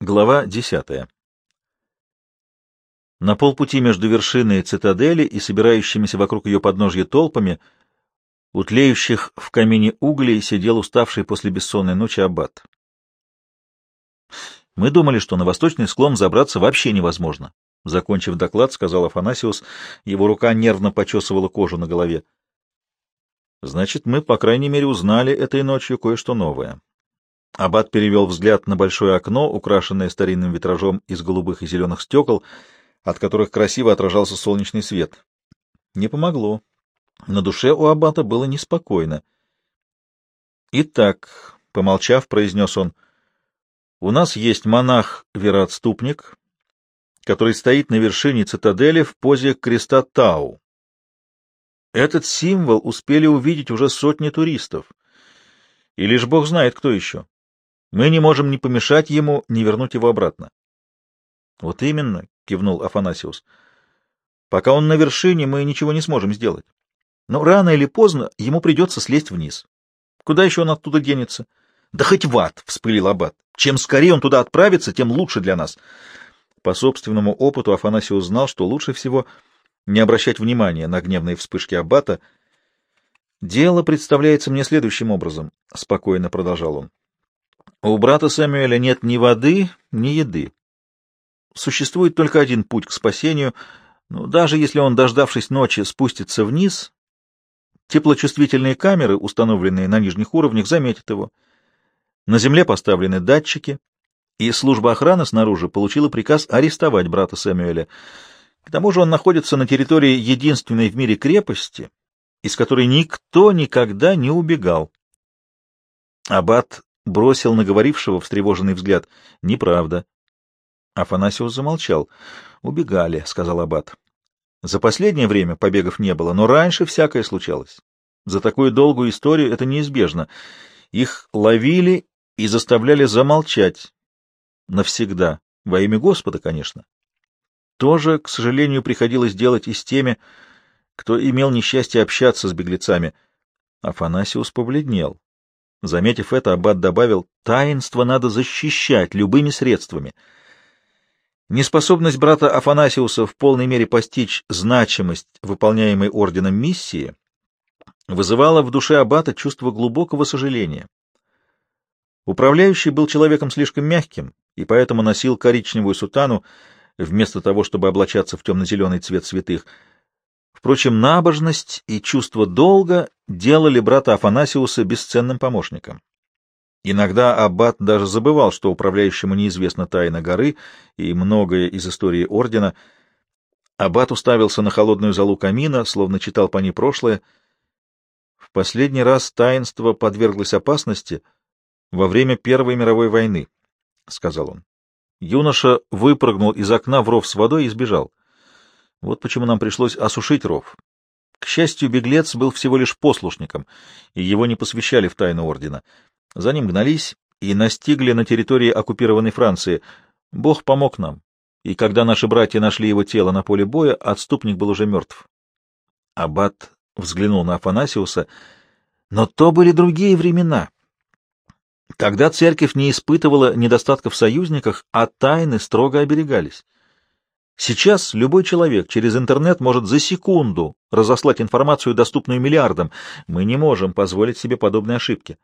Глава десятая. На полпути между вершиной цитадели и собирающимися вокруг ее подножья толпами, у тлеющих в камине углей, сидел уставший после бессонной ночи аббат. Мы думали, что на восточный склон забраться вообще невозможно. Закончив доклад, сказал Афанасиус, его рука нервно почесывала кожу на голове. Значит, мы, по крайней мере, узнали этой ночью кое-что новое. Аббат перевел взгляд на большое окно, украшенное старинным витражом из голубых и зеленых стекол, от которых красиво отражался солнечный свет. Не помогло. На душе у Аббата было неспокойно. «Итак», — помолчав, произнес он, — «у нас есть монах-вероотступник, который стоит на вершине цитадели в позе креста Тау. Этот символ успели увидеть уже сотни туристов, и лишь Бог знает, кто еще. Мы не можем ни помешать ему, ни вернуть его обратно. — Вот именно, — кивнул Афанасиус. — Пока он на вершине, мы ничего не сможем сделать. Но рано или поздно ему придется слезть вниз. Куда еще он оттуда денется? — Да хоть в ад, — вспылил Аббат. — Чем скорее он туда отправится, тем лучше для нас. По собственному опыту Афанасиус знал, что лучше всего не обращать внимания на гневные вспышки Аббата. — Дело представляется мне следующим образом, — спокойно продолжал он. У брата Сэмюэля нет ни воды, ни еды. Существует только один путь к спасению, но даже если он, дождавшись ночи, спустится вниз, теплочувствительные камеры, установленные на нижних уровнях, заметят его. На земле поставлены датчики, и служба охраны снаружи получила приказ арестовать брата Сэмюэля. К тому же он находится на территории единственной в мире крепости, из которой никто никогда не убегал. Аббат бросил на говорившего встревоженный взгляд. — Неправда. Афанасиус замолчал. — Убегали, — сказал Аббат. За последнее время побегов не было, но раньше всякое случалось. За такую долгую историю это неизбежно. Их ловили и заставляли замолчать. Навсегда. Во имя Господа, конечно. Тоже, к сожалению, приходилось делать и с теми, кто имел несчастье общаться с беглецами. Афанасиус побледнел. Заметив это, аббат добавил, таинство надо защищать любыми средствами. Неспособность брата Афанасиуса в полной мере постичь значимость выполняемой орденом миссии вызывала в душе аббата чувство глубокого сожаления. Управляющий был человеком слишком мягким и поэтому носил коричневую сутану вместо того, чтобы облачаться в темно-зеленый цвет святых — Впрочем, набожность и чувство долга делали брата Афанасиуса бесценным помощником. Иногда аббат даже забывал, что управляющему неизвестна тайна горы и многое из истории ордена. Аббат уставился на холодную залу камина, словно читал по ней прошлое. В последний раз таинство подверглось опасности во время Первой мировой войны, — сказал он. Юноша выпрыгнул из окна в ров с водой и сбежал. Вот почему нам пришлось осушить ров. К счастью, беглец был всего лишь послушником, и его не посвящали в тайну ордена. За ним гнались и настигли на территории оккупированной Франции. Бог помог нам, и когда наши братья нашли его тело на поле боя, отступник был уже мертв. Аббат взглянул на Афанасиуса. Но то были другие времена. Тогда церковь не испытывала недостатков в союзниках, а тайны строго оберегались. Сейчас любой человек через интернет может за секунду разослать информацию, доступную миллиардам. Мы не можем позволить себе подобной ошибки.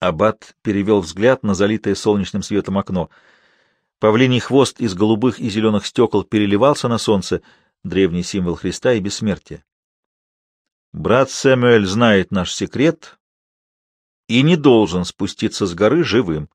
Аббат перевел взгляд на залитое солнечным светом окно. Павлиний хвост из голубых и зеленых стекол переливался на солнце, древний символ Христа и бессмертия. Брат Сэмюэль знает наш секрет и не должен спуститься с горы живым.